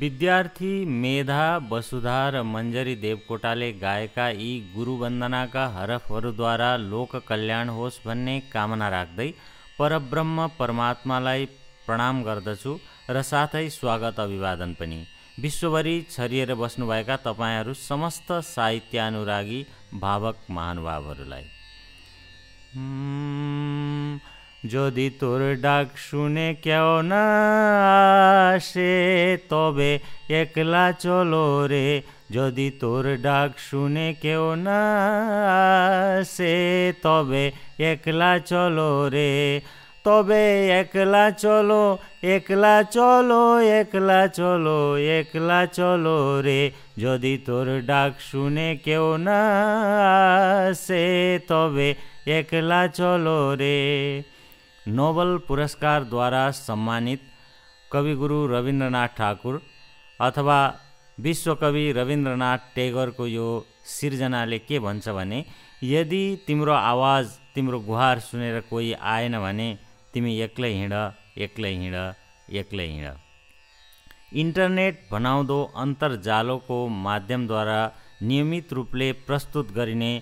विद्यार्थी मेधा वसुधा र मञ्जरी देवकोटाले गाएका यी गुरुवन्दनाका हरफहरूद्वारा लोक कल्याण होस् भन्ने कामना राख्दै परब्रह्म परमात्मालाई प्रणाम गर्दछु र साथै स्वागत अभिवादन पनि। विश्वभरि छरिएर बस्नुभएका तपाईँहरू समस्त साहित्यानुरागी भावक महानुभावहरूलाई। যদি তোর ডাক শুনে কেউ না আসে, তবে একলা চলো রে। যদি তোর ডাক শুনে কেউ না আসে, তবে একলা চলো রে। তবে একলা চলো একলা চলো একলা চলো একলা চলো রে। যদি তোর ডাক শুনে কেউ না আসে, তবে একলা চলো রে। नोबल पुरस्कारद्वारा सम्मानित कविगुरु रविन्द्रनाथ ठाकुर अथवा विश्वकवि रविन्द्रनाथ टेगरको यो सिर्जनाले के भन्छ भने यदि तिम्रो आवाज तिम्रो गुहार सुनेर कोही आएन भने तिमी एक्लै हिँड एक्लै हिँड एक्लै हिँड। इन्टरनेट भनाउँदो अन्तर्जालोको माध्यमद्वारा नियमित रूपले प्रस्तुत गरिने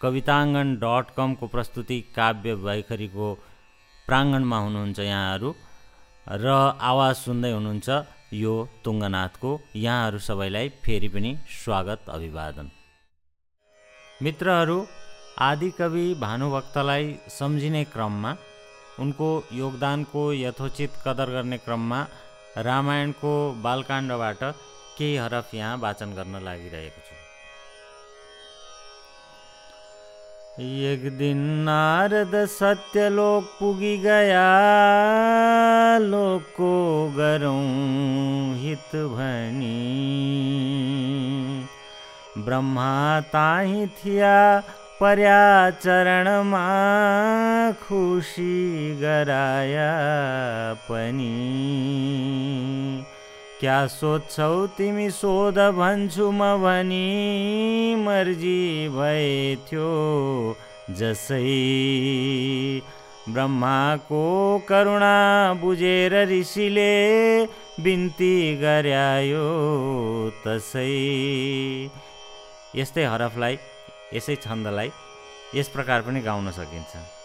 कविताङ्गन डट कमको प्रस्तुति काव्य वैखरीको प्राङ्गणमा हुनुहुन्छ यहाँहरू। र आवाज सुन्दै हुनुहुन्छ यो तुङ्गनाथको। यहाँहरू सबैलाई फेरि पनि स्वागत अभिवादन। मित्रहरू आदिकवि भानुभक्तलाई सम्झिने क्रममा उनको योगदानको यथोचित कदर गर्ने क्रममा रामायणको बालकाण्डबाट केही हरफ यहाँ वाचन गर्न लागिरहेको छु। एक दिन नारद सत्यलोक पुगी गया, लोको गरौँ हित भनी। ब्रह्मा ताही थिया पर्या चरणमा खुसी गराया पनि। क्या सोध्छौ तिमी सोध भन्छु म भनी। मर्जी भएथ्यो जसै ब्रह्माको करुणा बुझेर ऋषिले बिन्ती गर्यायो तसै। यस्तै हरफलाई यसै छन्दलाई यस प्रकार पनि गाउन सकिन्छ।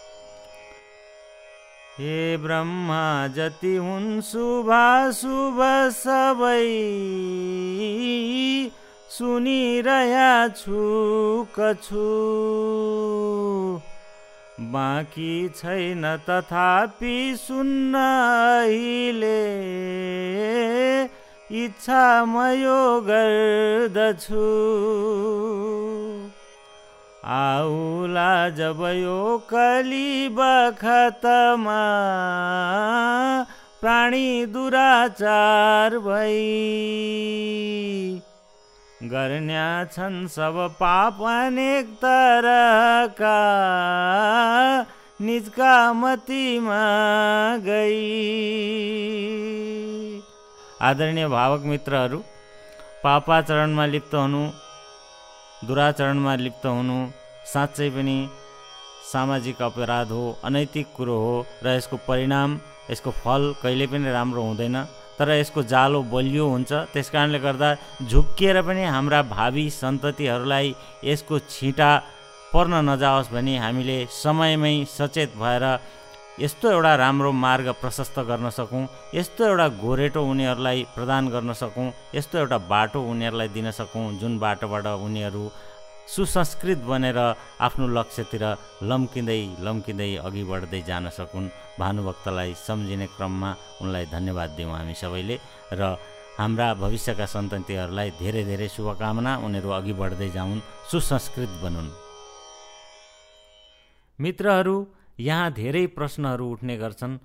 हे ब्रह्मा जति हुन् शुभ सबै सुनिरया छु कछु। बाँकी छैन तथापि सुन्न इच्छा म गर्दछु। आउला जब यो कली बखतमा प्राणी दुराचार भई। गर्न्या छन् सब पाप अनेक तरका निजका मतीमा गई। आदरणीय भावक मित्रहरू पापाचरणमा लिप्त हुनु दुराचरणमा लिप्त हुनु साँच्चै पनि सामाजिक अपराध हो अनैतिक कुरो हो र यसको परिणाम यसको फल कहिले पनि राम्रो हुँदैन। तर यसको जालो बलियो हुन्छ। त्यस कारणले गर्दा झुक्किएर पनि हाम्रा भावी सन्ततिहरूलाई यसको छिटा पर्न नजाओस् भने हामीले समयमै सचेत भएर यस्तो एउटा राम्रो मार्ग प्रशस्त गर्न सकौँ यस्तो एउटा गोरेटो उनीहरूलाई प्रदान गर्न सकौँ यस्तो एउटा बाटो उनीहरूलाई दिन सकौँ जुन बाटोबाट उनीहरू सुसंस्कृत बनेर आफ्नो लक्ष्यतिर लम्किँदै लम्किँदै अघि बढ्दै जान सकुन्। भानुभक्तलाई सम्झिने क्रममा उनलाई धन्यवाद दिउँ हामी सबैले र हाम्रा भविष्यका सन्ततिहरूलाई धेरै धेरै शुभकामना उनीहरू अघि बढ्दै जाउन् सुसंस्कृत बनुन्। मित्रहरू यहाँ धेरै प्रश्नहरू उठ्ने गर्छन्।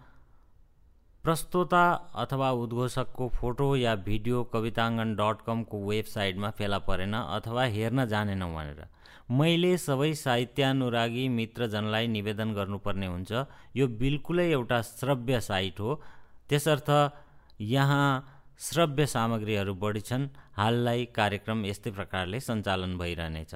प्रस्तोता अथवा उद्घोषकको फोटो या भिडियो कविताङ्गन डट कमको वेबसाइटमा फेला परेन अथवा हेर्न जानेनौँ भनेर। मैले सबै साहित्यानुरागी मित्रजनलाई निवेदन गर्नुपर्ने हुन्छ। यो बिल्कुलै एउटा श्रव्य साइट हो। त्यसर्थ यहाँ श्रव्य सामग्रीहरू बढी छन्। हाललाई कार्यक्रम यस्तै प्रकारले सञ्चालन भइरहनेछ।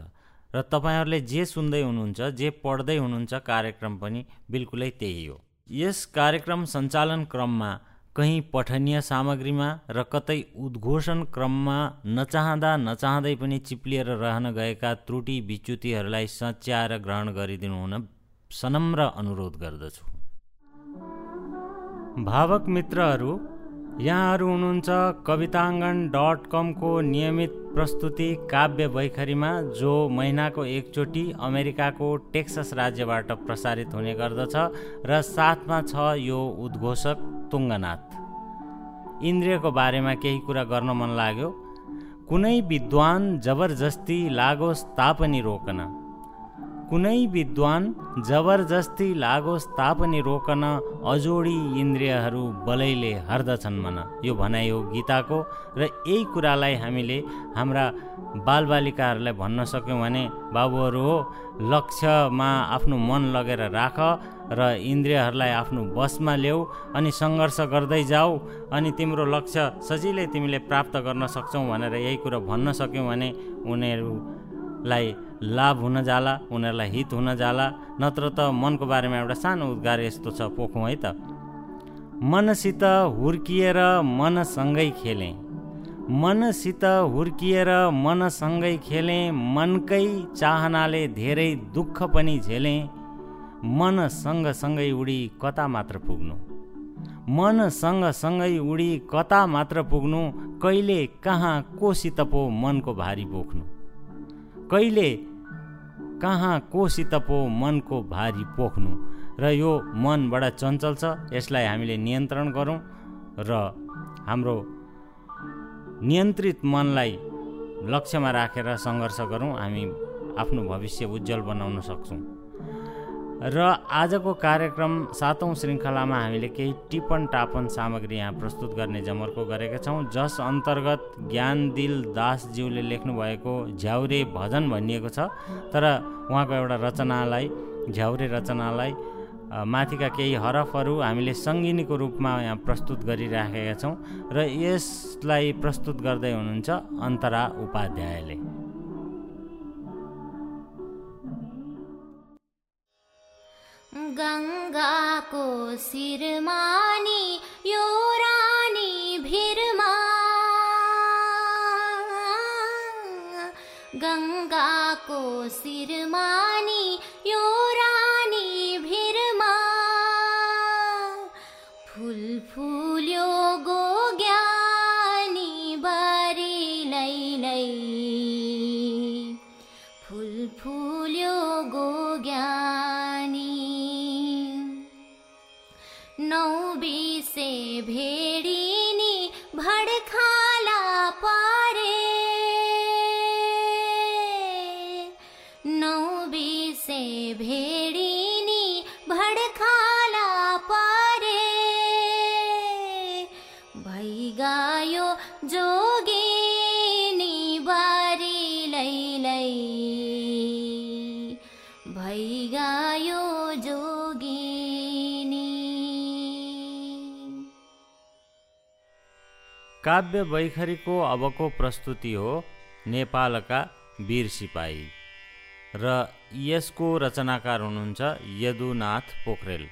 र तपाईँहरूले जे सुन्दै हुनुहुन्छ जे पढ्दै हुनुहुन्छ कार्यक्रम पनि बिल्कुलै त्यही हो। यस कार्यक्रम सञ्चालन क्रममा कहीँ पठनीय सामग्रीमा र कतै उद्घोषण क्रममा नचाहँदा नचाहँदै पनि चिप्लिएर रहन गएका त्रुटि विच्युतिहरूलाई सच्याएर ग्रहण गरिदिनु हुन सनम्र अनुरोध गर्दछु। भावक मित्रहरू यहाँहरू हुनुहुन्छ कविताङ्गन डट कमको नियमित प्रस्तुति काव्य बैखरीमा जो महिनाको एकचोटि अमेरिकाको टेक्सस राज्यबाट प्रसारित हुने गर्दछ र साथमा छ यो उद्घोषक तुङ्गनाथ। इन्द्रियको बारेमा केही कुरा गर्न मन लाग्यो। कुनै विद्वान जबरजस्ती लागोस् तापनि रोकन। कुनै विद्वान जबरजस्ती लागोस् तापनि रोकन अजोडी इन्द्रियहरू बलैले हर्दछन् मन। यो भनाइ हो गीताको र यही कुरालाई हामीले हाम्रा बालबालिकाहरूलाई भन्न सक्यौँ भने बाबुहरू हो लक्ष्यमा आफ्नो मन लगेर राख र इन्द्रियहरूलाई आफ्नो बसमा ल्याऊ अनि सङ्घर्ष गर्दै जाऊ अनि तिम्रो लक्ष्य सजिलै तिमीले प्राप्त गर्न सक्छौ भनेर यही कुरो भन्न सक्यौँ भने उनीहरूलाई लाभ हुन जाला उनीहरूलाई हित हुन जाला नत्र त मनको बारेमा एउटा सानो उद्गार यस्तो छ पोखौँ है त। मनसित हुर्किएर मनसँगै खेलेँ। मनसित हुर्किएर मनसँगै खेलेँ मनकै चाहनाले धेरै दुःख पनि झेलेँ। मन सँगसँगै उडी कता मात्र पुग्नु? मन सँगसँगै उडी कता मात्र पुग्नु? कहिले कहाँ कोसित पो मनको भारी बोक्नु? कहिले कहाँ कोसित पो मनको भारी पोख्नु? र यो मन बडा चञ्चल छ यसलाई हामीले नियन्त्रण गरौँ र हाम्रो नियन्त्रित मनलाई लक्ष्यमा राखेर सङ्घर्ष गरौँ। हामी आफ्नो भविष्य उज्जवल बनाउन सक्छौँ। र आजको कार्यक्रम सातौँ श्रृङ्खलामा हामीले केही टिपन टापन सामग्री यहाँ प्रस्तुत गर्ने जमर्को गरेका छौँ जस अन्तर्गत ज्ञान दिल दासज्यूले लेख्नुभएको झ्याउरे भजन भनिएको छ। तर उहाँको एउटा रचनालाई झ्याउरे रचनालाई माथिका केही हरफहरू हामीले सङ्गिनीको रूपमा यहाँ प्रस्तुत गरिराखेका छौँ र यसलाई प्रस्तुत गर्दै हुनुहुन्छ अन्तरा उपाध्यायले। गङ्गाको शिरमानी यो रानी भिरमा। गङ्गाको शिरमानी यो रानी भिरमा। फुल फुल्यो गो ज्ञानी बारी लै फुल फुल्यो गो ज्ञानी भेडिनी भडखाला पारे। नौ बिसे भेडिनी भडखाला पारे। भइगायो जोगिनी बारी लै लै भइगायो काव्य बैखरीको अबको प्रस्तुति हो नेपालका वीर सिपाही। र यसको रचनाकार हुनुहुन्छ यदुनाथ पोखरेल।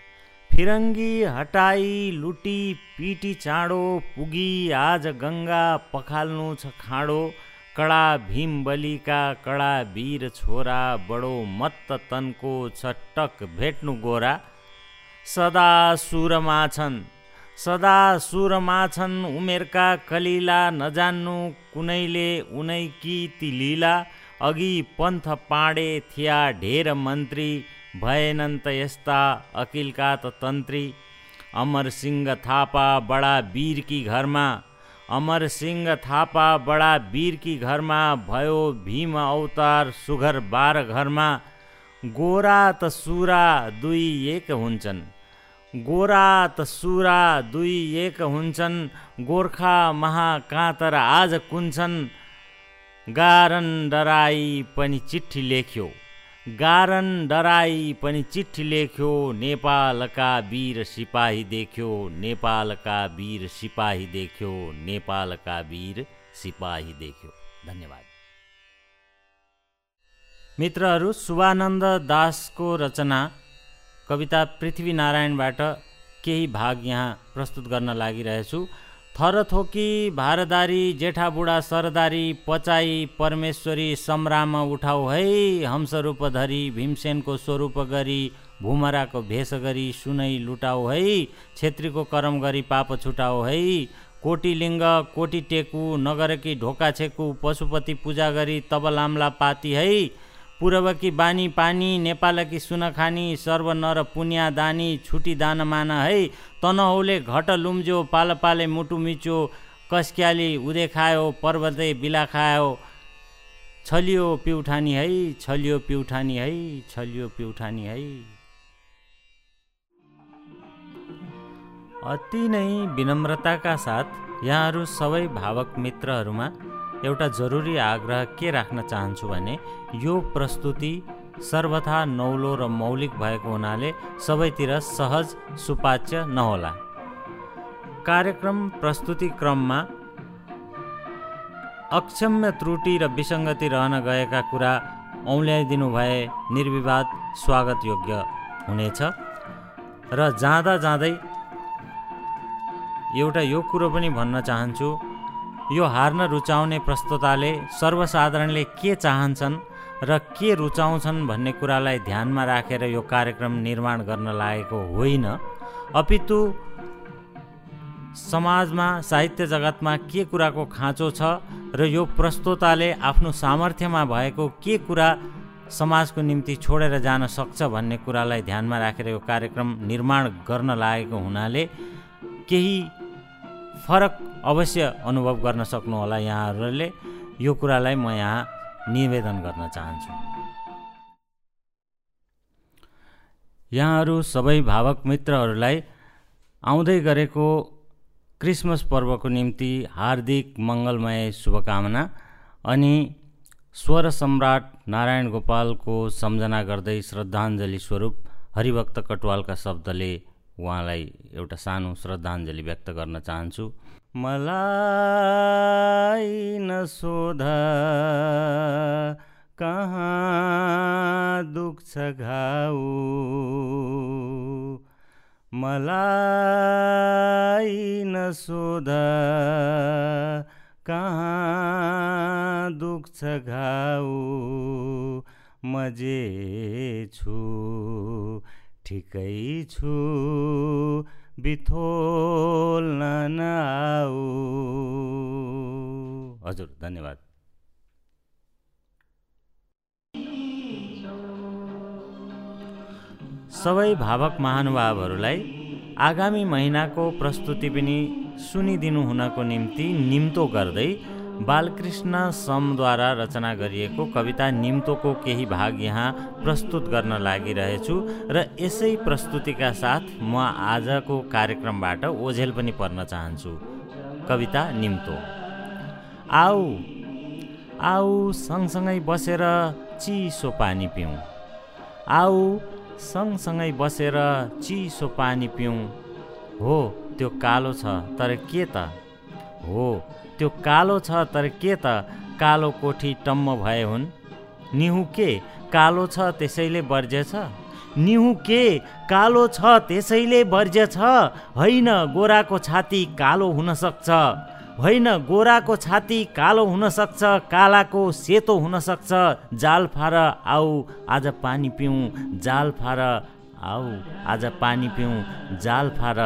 फिरङ्गी हटाई लुटी पिटी चाँडो पुगी आज गङ्गा पखाल्नु छ खाँडो कडा भीम बलिका कडा वीर छोरा बडो मत्त तनको छटक भेट्नु गोरा। सदा सुरमा छन् सदा सुरमा छन् उमेरका कलिला नजान्नु कुनैले उनै कि ती लीला। अघि पन्थ पाँडे थिया ढेर मन्त्री भएनन् त यस्ता अकिलका त तन्त्री। अमर सिंह थापा बडा वीरकी घरमा अमर सिंह थापा बडा वीरकी घरमा भयो भीम अवतार सुघर बार घरमा। गोरा त सुरा दुई एक हुन्छन्। गोरा त सुरा दुई एक हुन्छन् गोर्खा महाकातर आज कुन्छन्। गारन डराई पनि चिठी लेख्यो। गारन डराई पनि चिठी लेख्यो नेपालका वीर सिपाही देख्यो नेपालका वीर सिपाही देख्यो नेपालका वीर सिपाही देख्यो। धन्यवाद। मित्रहरू शुभानन्द दासको रचना कविता पृथ्वीनारायणबाट केही भाग यहाँ प्रस्तुत गर्न लागिरहेछु। थरथोकी भारदारी जेठा बुढा सरदारी पचाई परमेश्वरी सम्राम उठाउ है हंसरूपधरी भीमसेनको स्वरूप गरी भुमराको भेष गरी सुनै लुटाउ है छेत्रीको करम गरी पाप छुटाउ है कोटी लिङ्ग कोटी टेकु नगरकी ढोका छेकु पशुपति पूजा गरी तब लाम्ला पाती है पूर्वकी बानी पानी नेपालकी सुनखानी सर्व नर पुन्या दानी छुटी दान मान है। तनहौले घट लुम्ज्यो पाल पाले मुटु मिचो कस्क्याली उदे खायो पर्वते बिला खायो। छलियो पिउठानी है छलियो पिउठानी है छलियो पिउठानी है। अति नै विनम्रताका साथ यहाँहरू सबै भावक मित्रहरूमा एउटा जरुरी आग्रह के राख्न चाहन्छु भने यो प्रस्तुति सर्वथा नौलो र मौलिक भएको हुनाले सबैतिर सहज सुपाच्य नहोला। कार्यक्रम प्रस्तुति क्रममा अक्षम्य त्रुटि र विसङ्गति रहन गएका कुरा औल्याइदिनु भए निर्विवाद स्वागत योग्य हुनेछ। र जाँदा जाँदै एउटा यो कुरो पनि भन्न चाहन्छु यो हार्न रुचाउने प्रस्तुताले सर्वसाधारणले के चाहन्छन् र के रुचाउँछन् भन्ने कुरालाई ध्यानमा राखेर यो कार्यक्रम निर्माण गर्न लागेको होइन। अपितु समाजमा साहित्य जगतमा के कुराको खाँचो छ र यो प्रस्तोताले आफ्नो सामर्थ्यमा भएको के कुरा समाजको निम्ति छोडेर जान सक्छ भन्ने कुरालाई ध्यानमा राखेर यो कार्यक्रम निर्माण गर्न लागेको हुनाले केही फरक अवश्य अनुभव गर्न सक्नुहोला यहाँहरूले। यो कुरालाई म यहाँ निवेदन गर्न चाहन्छु। यहाँहरू सबै भावक मित्रहरूलाई आउँदै गरेको क्रिसमस पर्वको निम्ति हार्दिक मङ्गलमय शुभकामना अनि स्वर सम्राट नारायण गोपालको सम्झना गर्दै श्रद्धाञ्जली स्वरूप हरिभक्त कटवालका शब्दले उहाँलाई एउटा सानो श्रद्धाञ्जली व्यक्त गर्न चाहन्छु। मलाई नसोध कहाँ दुख्छ घाउ? मलाई नसोध कहाँ दुख्छ घाउ? मजे छु ठिकै छु बिथोल नआऊ हजुर धन्यवाद। सबै भावक महानुभावहरूलाई आगामी महिनाको प्रस्तुति पनि सुनिदिनु हुनको निम्ति निम्तो गर्दै बालकृष्ण समद्वारा रचना गरिएको कविता निम्तोको केही भाग यहाँ प्रस्तुत गर्न लागिरहेछु र यसै प्रस्तुतिका साथ म आजको कार्यक्रमबाट ओझेल पनि पर्न चाहन्छु। कविता निम्तो। आऊ आऊ सँगसँगै बसेर चिसो पानी पिउँ आऊ सँगसँगै बसेर चिसो पानी पिउँ हो त्यो कालो छ तर के त? हो त्यो कालो छ तर के त? कालो कोठी टम्म भए हुन्। निहु के? कालो छ त्यसैले वर्ज्य छ। निहु के? कालो छ त्यसैले वर्ज्य छ। होइन गोराको छाती कालो हुन सक्छ। होइन गोराको छाती कालो हुन सक्छ। कालाको सेतो हुन सक्छ। जाल फार आऊ आज पानी पिउँ जाल फार आऊ आज पानी पिउँ जाल फार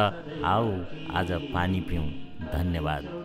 आऊ आज पानी पिउँ धन्यवाद।